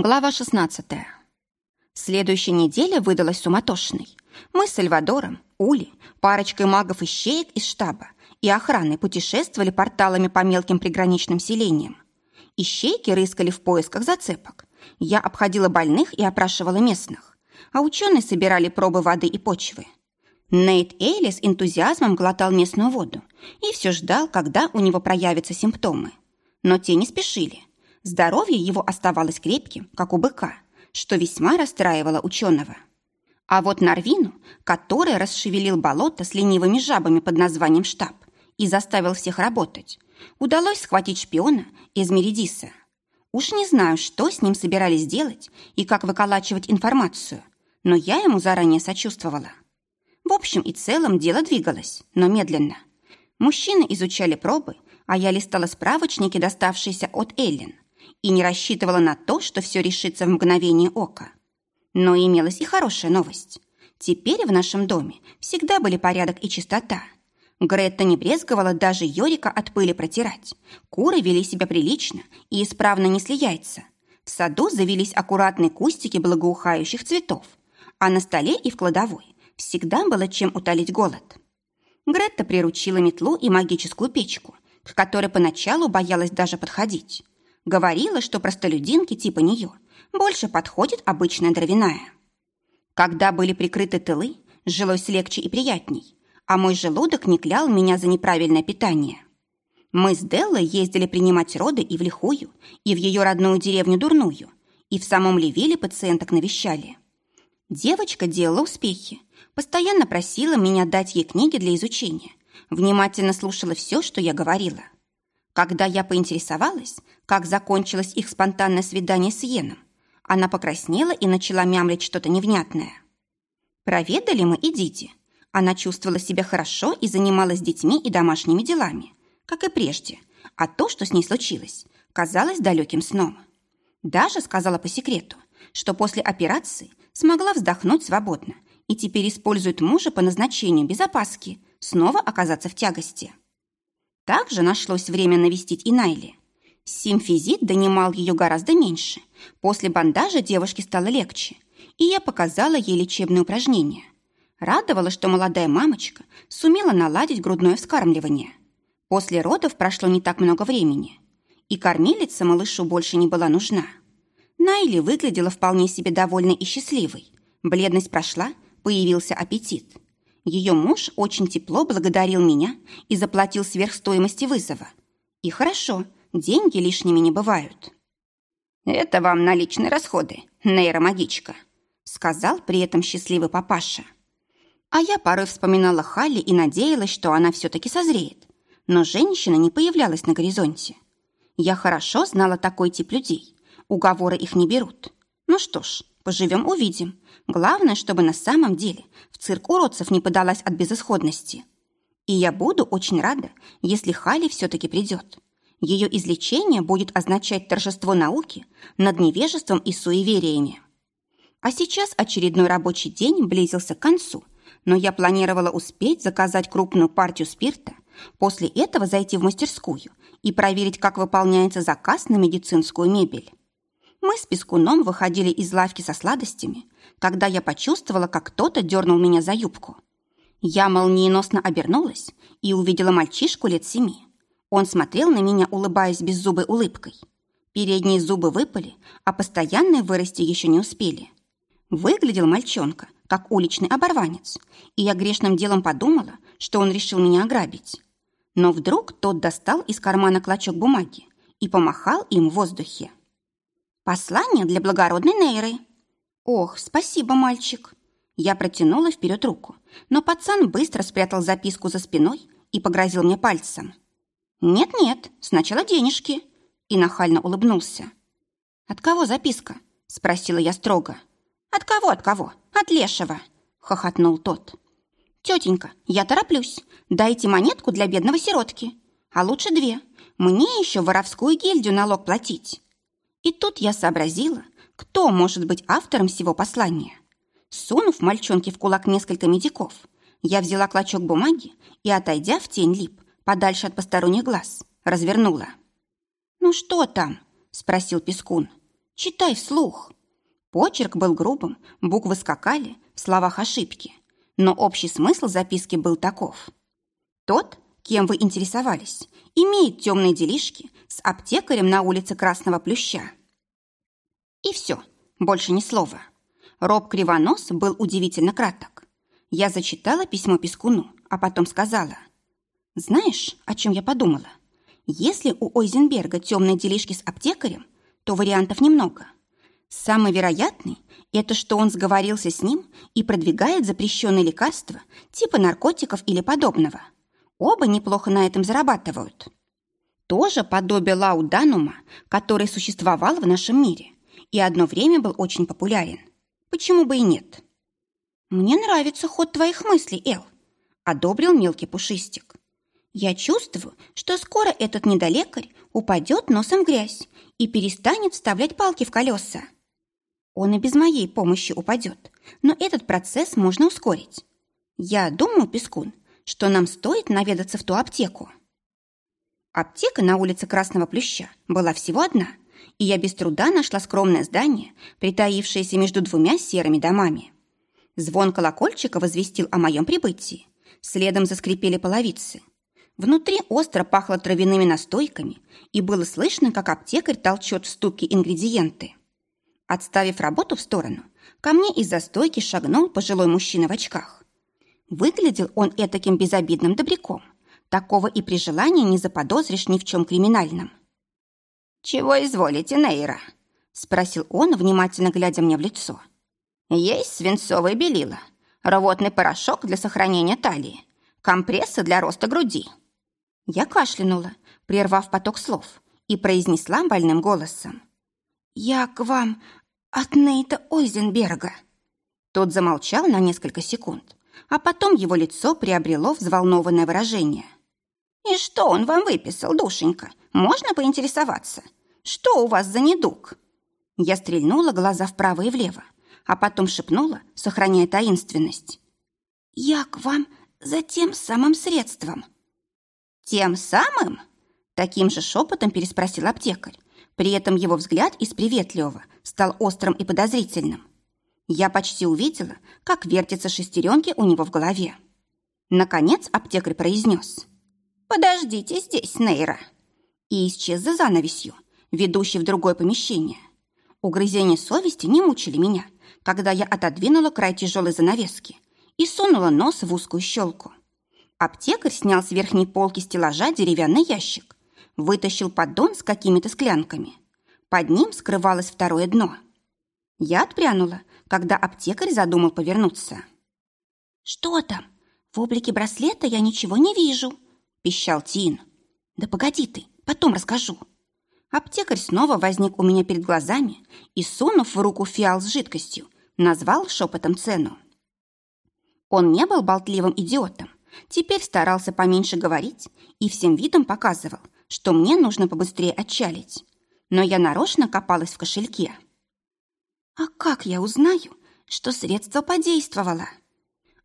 Глава 16. Следующая неделя выдалась суматошной. Мы с Сальвадором, Ули, парочкой магов и щеек из штаба и охраны путешествовали порталами по мелким приграничным селениям. Ищейки рыскали в поисках зацепок. Я обходила больных и опрашивала местных. А ученые собирали пробы воды и почвы. Нейт Эйли с энтузиазмом глотал местную воду и все ждал, когда у него проявятся симптомы. Но те не спешили. Здоровье его оставалось крепким, как у быка, что весьма расстраивало ученого. А вот Нарвину, который расшевелил болото с ленивыми жабами под названием штаб и заставил всех работать, удалось схватить шпиона из Меридиса. Уж не знаю, что с ним собирались делать и как выколачивать информацию, но я ему заранее сочувствовала. В общем и целом дело двигалось, но медленно. Мужчины изучали пробы, а я листала справочники, доставшиеся от Эллен – и не рассчитывала на то, что все решится в мгновение ока. Но имелась и хорошая новость. Теперь в нашем доме всегда были порядок и чистота. Гретта не брезговала даже Йорика от пыли протирать. Куры вели себя прилично и исправно несли яйца. В саду завелись аккуратные кустики благоухающих цветов, а на столе и в кладовой всегда было чем утолить голод. Гретта приручила метлу и магическую печку, к которой поначалу боялась даже подходить. Говорила, что простолюдинки типа нее больше подходит обычная дровяная. Когда были прикрыты тылы, жилось легче и приятней, а мой желудок не клял меня за неправильное питание. Мы с Деллой ездили принимать роды и в Лихую, и в ее родную деревню Дурную, и в самом Левиле пациенток навещали. Девочка делала успехи, постоянно просила меня дать ей книги для изучения, внимательно слушала все, что я говорила – когда я поинтересовалась, как закончилось их спонтанное свидание с Йеном, она покраснела и начала мямлить что-то невнятное. Проведали мы и Диди. Она чувствовала себя хорошо и занималась детьми и домашними делами, как и прежде, а то, что с ней случилось, казалось далеким сном. Даже сказала по секрету, что после операции смогла вздохнуть свободно и теперь использует мужа по назначению без опаски снова оказаться в тягости. Также нашлось время навестить и Найли. Симфизит донимал ее гораздо меньше. После бандажа девушке стало легче, и я показала ей лечебные упражнения. Радовало, что молодая мамочка сумела наладить грудное вскармливание. После родов прошло не так много времени, и кормилица малышу больше не была нужна. Найли выглядела вполне себе довольной и счастливой. Бледность прошла, появился аппетит – ее муж очень тепло благодарил меня и заплатил сверх стоимости вызова. И хорошо, деньги лишними не бывают. «Это вам на личные расходы, нейромагичка», сказал при этом счастливый папаша. А я порой вспоминала Халли и надеялась, что она все-таки созреет. Но женщина не появлялась на горизонте. Я хорошо знала такой тип людей. Уговоры их не берут. Ну что ж, Поживем – увидим. Главное, чтобы на самом деле в цирк уродцев не подалась от безысходности. И я буду очень рада, если Хали все-таки придет. Ее излечение будет означать торжество науки над невежеством и суевериями. А сейчас очередной рабочий день близился к концу, но я планировала успеть заказать крупную партию спирта, после этого зайти в мастерскую и проверить, как выполняется заказ на медицинскую мебель. Мы с Пескуном выходили из лавки со сладостями, когда я почувствовала, как кто-то дернул меня за юбку. Я молниеносно обернулась и увидела мальчишку лет семи. Он смотрел на меня, улыбаясь беззубой улыбкой. Передние зубы выпали, а постоянные вырасти еще не успели. Выглядел мальчонка, как уличный оборванец, и я грешным делом подумала, что он решил меня ограбить. Но вдруг тот достал из кармана клочок бумаги и помахал им в воздухе. Послание для благородной Нейры. Ох, спасибо, мальчик. Я протянула вперед руку, но пацан быстро спрятал записку за спиной и погрозил мне пальцем. «Нет-нет, сначала денежки», и нахально улыбнулся. «От кого записка?» – спросила я строго. «От кого, от кого? От лешего!» – хохотнул тот. «Тетенька, я тороплюсь. Дайте монетку для бедного сиротки. А лучше две. Мне еще воровскую гильдию налог платить». И тут я сообразила, кто может быть автором всего послания. Сунув мальчонке в кулак несколько медиков, я взяла клочок бумаги и, отойдя в тень лип, подальше от посторонних глаз, развернула. «Ну что там?» – спросил Пескун. Читай вслух. Почерк был грубым, буквы скакали, в словах ошибки. Но общий смысл записки был таков. Тот, кем вы интересовались, имеет темные делишки с аптекарем на улице Красного Плюща. И все, больше ни слова. Роб Кривонос был удивительно краток. Я зачитала письмо Пескуну, а потом сказала. «Знаешь, о чем я подумала? Если у Ойзенберга темные делишки с аптекарем, то вариантов немного. Самый вероятный – это что он сговорился с ним и продвигает запрещенные лекарства типа наркотиков или подобного. Оба неплохо на этом зарабатывают. Тоже подобие лауданума, который существовал в нашем мире и одно время был очень популярен. Почему бы и нет? «Мне нравится ход твоих мыслей, Эл», – одобрил мелкий пушистик. «Я чувствую, что скоро этот недолекарь упадет носом в грязь и перестанет вставлять палки в колеса. Он и без моей помощи упадет, но этот процесс можно ускорить. Я думаю, Пескун, что нам стоит наведаться в ту аптеку». Аптека на улице Красного Плюща была всего одна – и я без труда нашла скромное здание, притаившееся между двумя серыми домами. Звон колокольчика возвестил о моем прибытии. Следом заскрипели половицы. Внутри остро пахло травяными настойками, и было слышно, как аптекарь толчет в ступке ингредиенты. Отставив работу в сторону, ко мне из-за стойки шагнул пожилой мужчина в очках. Выглядел он этаким безобидным добряком. Такого и при желании не заподозришь ни в чем криминальном. «Чего изволите, Нейра?» — спросил он, внимательно глядя мне в лицо. «Есть свинцовое белило, рвотный порошок для сохранения талии, компрессы для роста груди». Я кашлянула, прервав поток слов, и произнесла больным голосом. «Я к вам от Нейта Ойзенберга». Тот замолчал на несколько секунд, а потом его лицо приобрело взволнованное выражение. «И что он вам выписал, душенька? Можно поинтересоваться? Что у вас за недуг?» Я стрельнула глаза вправо и влево, а потом шепнула, сохраняя таинственность. «Я к вам за тем самым средством». «Тем самым?» Таким же шепотом переспросил аптекарь. При этом его взгляд из приветливого стал острым и подозрительным. Я почти увидела, как вертятся шестеренки у него в голове. Наконец аптекарь произнес. «Подождите здесь, Нейра». И исчез за занавесью, ведущий в другое помещение. Угрызения совести не мучили меня, когда я отодвинула край тяжелой занавески и сунула нос в узкую щелку. Аптекарь снял с верхней полки стеллажа деревянный ящик, вытащил поддон с какими-то склянками. Под ним скрывалось второе дно. Я отпрянула, когда аптекарь задумал повернуться. «Что там? В облике браслета я ничего не вижу», – пищал Тин. «Да погоди ты, потом расскажу». Аптекарь снова возник у меня перед глазами и, сунув в руку фиал с жидкостью, назвал шепотом цену. Он не был болтливым идиотом, теперь старался поменьше говорить и всем видом показывал, что мне нужно побыстрее отчалить. Но я нарочно копалась в кошельке. «А как я узнаю, что средство подействовало?»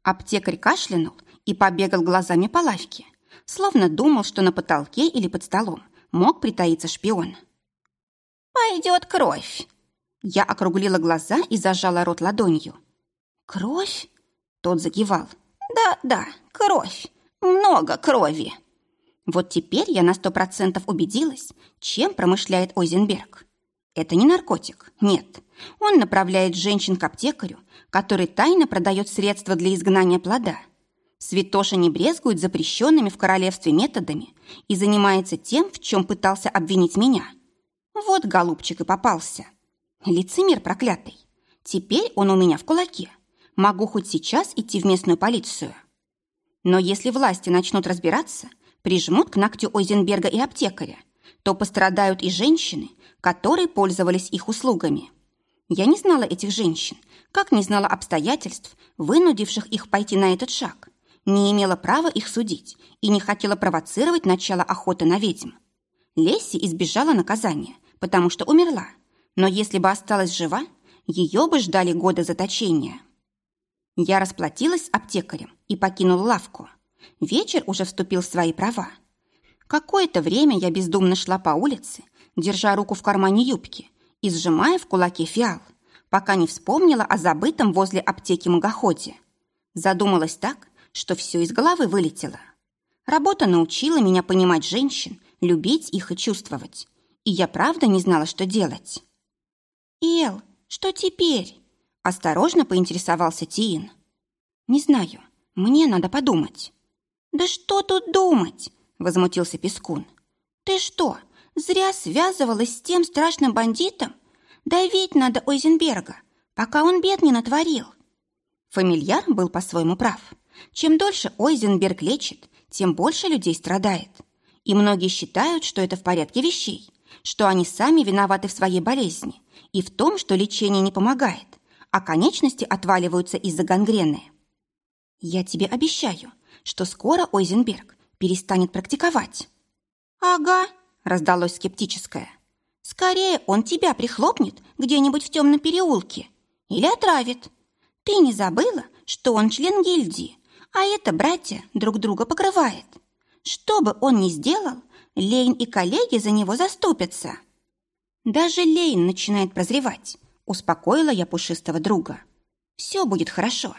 Аптекарь кашлянул и побегал глазами по лавке, словно думал, что на потолке или под столом мог притаиться шпион. «Пойдет кровь!» Я округлила глаза и зажала рот ладонью. «Кровь?» Тот загивал. «Да-да, кровь. Много крови». Вот теперь я на сто процентов убедилась, чем промышляет Ойзенберг. Это не наркотик, нет. Он направляет женщин к аптекарю, который тайно продает средства для изгнания плода – Святоша не брезгует запрещенными в королевстве методами и занимается тем, в чем пытался обвинить меня. Вот голубчик и попался. Лицемер проклятый. Теперь он у меня в кулаке. Могу хоть сейчас идти в местную полицию. Но если власти начнут разбираться, прижмут к ногтю Ойзенберга и аптекаря, то пострадают и женщины, которые пользовались их услугами. Я не знала этих женщин, как не знала обстоятельств, вынудивших их пойти на этот шаг не имела права их судить и не хотела провоцировать начало охоты на ведьм. Лесси избежала наказания, потому что умерла, но если бы осталась жива, ее бы ждали годы заточения. Я расплатилась с аптекарем и покинула лавку. Вечер уже вступил в свои права. Какое-то время я бездумно шла по улице, держа руку в кармане юбки и сжимая в кулаке фиал, пока не вспомнила о забытом возле аптеки магоходе. Задумалась так, что все из головы вылетело. Работа научила меня понимать женщин, любить их и чувствовать. И я правда не знала, что делать. «Эл, что теперь?» Осторожно поинтересовался Тиин. «Не знаю. Мне надо подумать». «Да что тут думать?» Возмутился Пескун. «Ты что, зря связывалась с тем страшным бандитом? Давить надо Ойзенберга, пока он бед не натворил». Фамильяр был по-своему прав. Чем дольше Ойзенберг лечит, тем больше людей страдает. И многие считают, что это в порядке вещей, что они сами виноваты в своей болезни и в том, что лечение не помогает, а конечности отваливаются из-за гангрены. Я тебе обещаю, что скоро Ойзенберг перестанет практиковать. «Ага», — раздалось скептическое. «Скорее он тебя прихлопнет где-нибудь в темном переулке или отравит. Ты не забыла, что он член гильдии, а это братья друг друга покрывает. Что бы он ни сделал, Лейн и коллеги за него заступятся. Даже Лейн начинает прозревать. Успокоила я пушистого друга. Все будет хорошо.